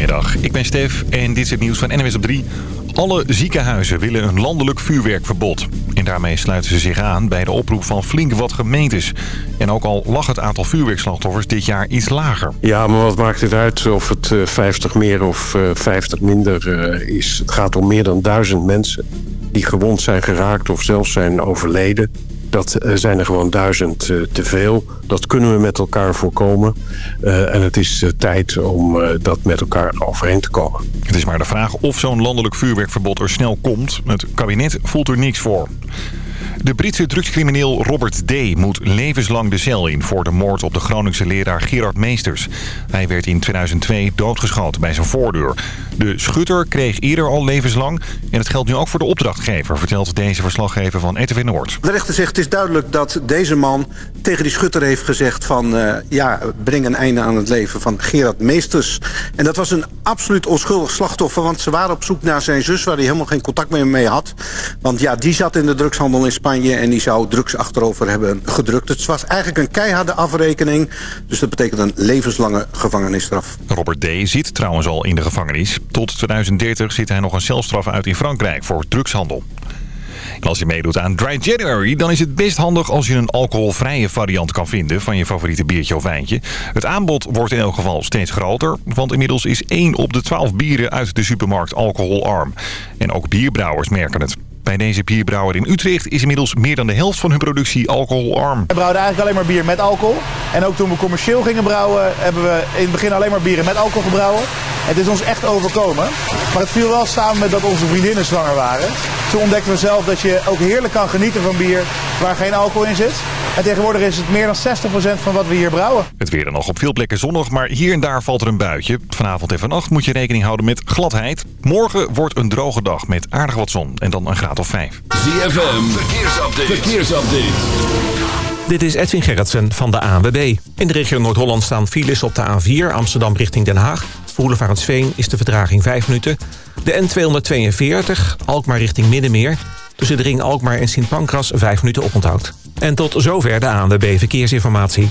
Goedemiddag, ik ben Stef en dit is het nieuws van NWS op 3. Alle ziekenhuizen willen een landelijk vuurwerkverbod. En daarmee sluiten ze zich aan bij de oproep van flink wat gemeentes. En ook al lag het aantal vuurwerkslachtoffers dit jaar iets lager. Ja, maar wat maakt het uit of het 50 meer of 50 minder is? Het gaat om meer dan duizend mensen die gewond zijn geraakt of zelfs zijn overleden. Dat zijn er gewoon duizend te veel. Dat kunnen we met elkaar voorkomen. Uh, en het is tijd om dat met elkaar overeen te komen. Het is maar de vraag of zo'n landelijk vuurwerkverbod er snel komt. Het kabinet voelt er niks voor. De Britse drugscrimineel Robert D. moet levenslang de cel in... voor de moord op de Groningse leraar Gerard Meesters. Hij werd in 2002 doodgeschoten bij zijn voordeur. De schutter kreeg eerder al levenslang... en het geldt nu ook voor de opdrachtgever... vertelt deze verslaggever van RTV Noord. De rechter zegt het is duidelijk dat deze man tegen die schutter heeft gezegd... van uh, ja, breng een einde aan het leven van Gerard Meesters. En dat was een absoluut onschuldig slachtoffer... want ze waren op zoek naar zijn zus... waar hij helemaal geen contact meer mee had. Want ja, die zat in de drugshandel in Spanje en die zou drugs achterover hebben gedrukt. Het was eigenlijk een keiharde afrekening. Dus dat betekent een levenslange gevangenisstraf. Robert D. zit trouwens al in de gevangenis. Tot 2030 zit hij nog een celstraf uit in Frankrijk voor drugshandel. Als je meedoet aan Dry January, dan is het best handig als je een alcoholvrije variant kan vinden van je favoriete biertje of wijntje. Het aanbod wordt in elk geval steeds groter, want inmiddels is 1 op de 12 bieren uit de supermarkt alcoholarm. En ook bierbrouwers merken het. Bij deze bierbrouwer in Utrecht is inmiddels meer dan de helft van hun productie alcoholarm. We brouwen eigenlijk alleen maar bier met alcohol. En ook toen we commercieel gingen brouwen, hebben we in het begin alleen maar bieren met alcohol gebrouwen. Het is ons echt overkomen. Maar het viel wel samen met dat onze vriendinnen zwanger waren. Toen ontdekten we zelf dat je ook heerlijk kan genieten van bier waar geen alcohol in zit. En tegenwoordig is het meer dan 60% van wat we hier brouwen. Het weer dan nog op veel plekken zonnig, maar hier en daar valt er een buitje. Vanavond en vannacht moet je rekening houden met gladheid. Morgen wordt een droge dag met aardig wat zon en dan een graad of 5. ZFM, verkeersupdate. verkeersupdate. Dit is Edwin Gerritsen van de ANWB. In de regio Noord-Holland staan files op de A4 Amsterdam richting Den Haag. Voor Sveen is de vertraging 5 minuten. De N242 Alkmaar richting Middenmeer. Tussen de ring Alkmaar en Sint Pancras 5 minuten oponthoud. En tot zover de ANWB Verkeersinformatie.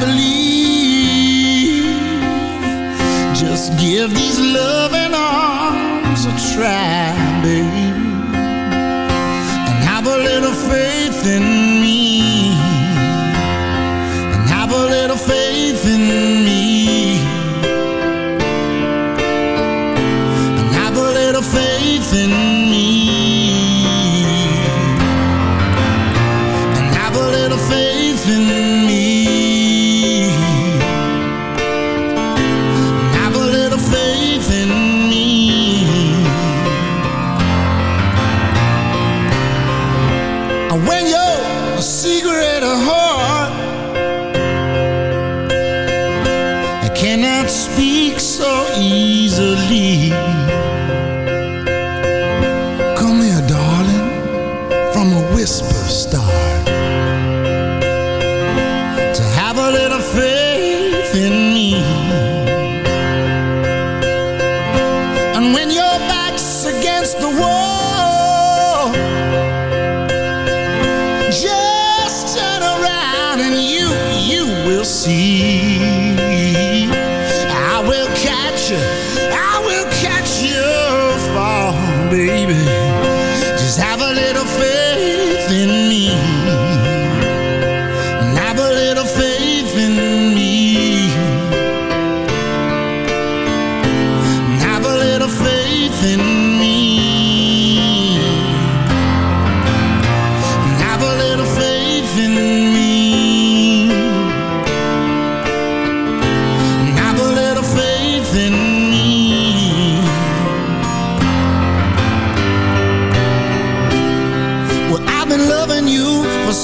Believe.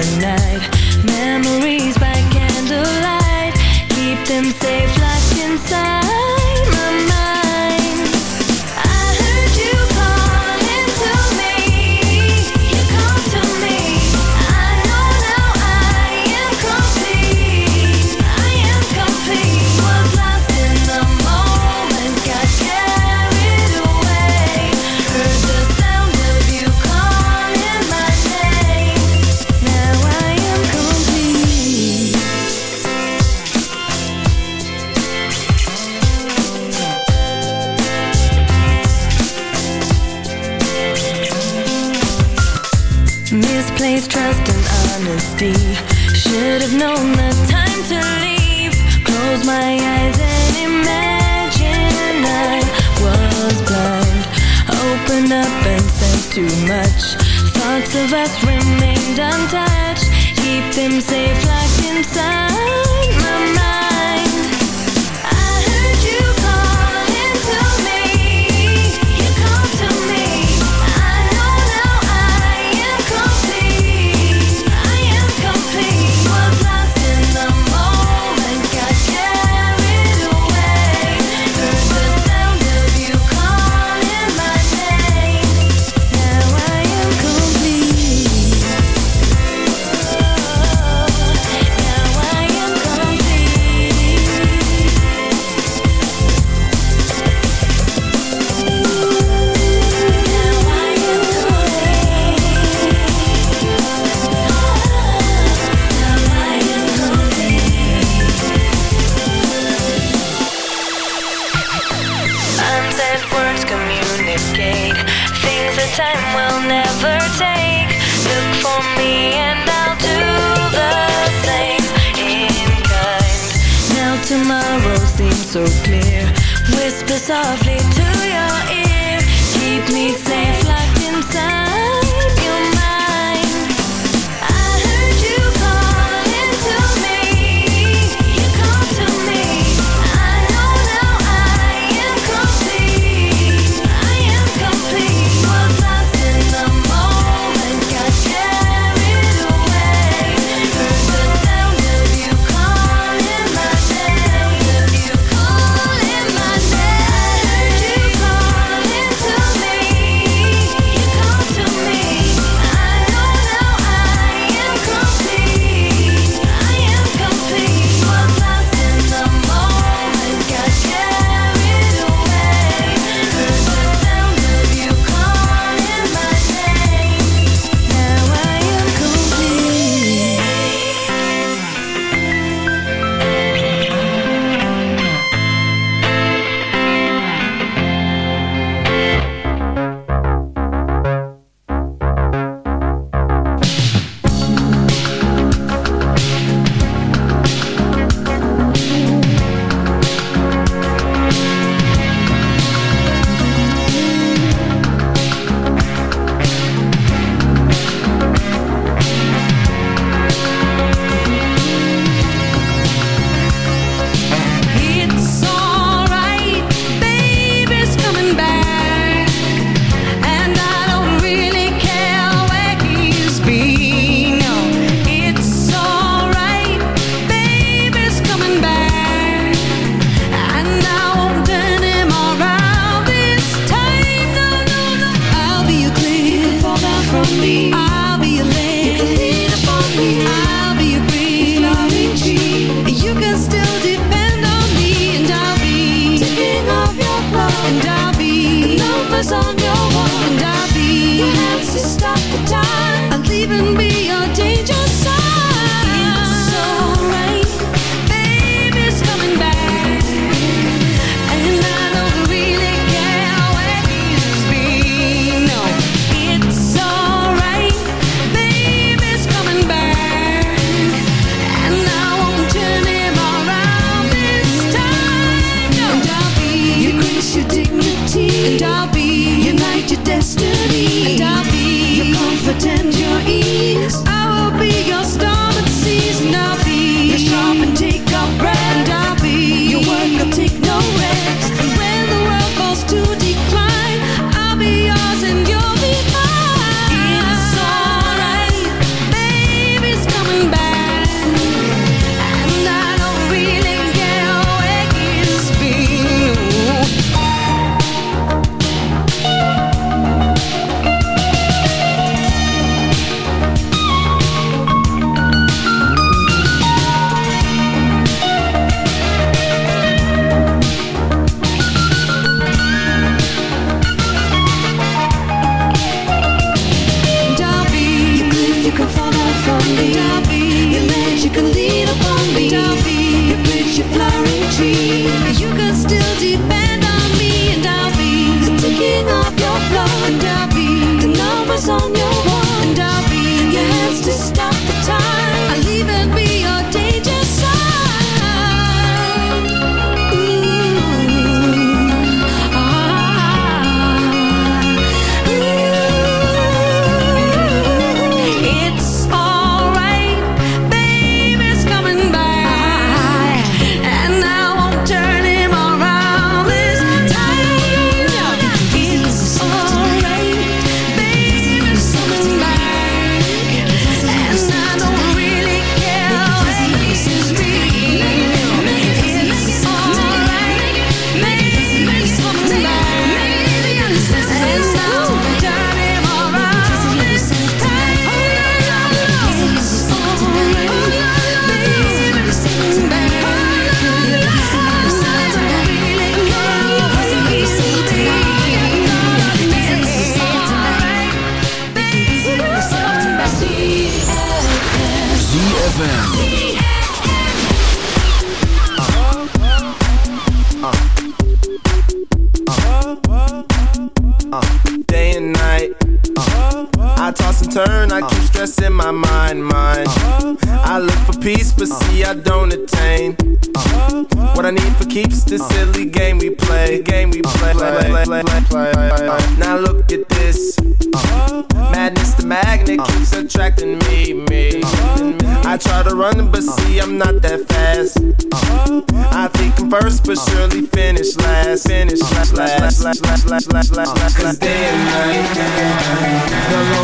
tonight Memories by candlelight. Keep them safe locked inside. past remained untouched. Keep them safe locked inside. time will never take. Look for me and I'll do the same in kind. Now tomorrow seems so clear. Whisper softly tree.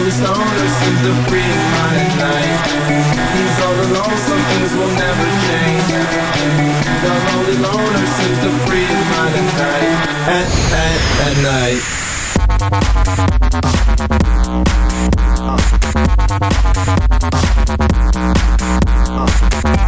his own, this is the free of my night He's all alone, some things will never change The lonely loner seems the free of my night At, at, at night uh. Uh.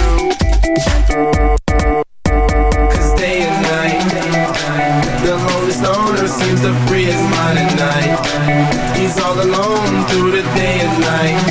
night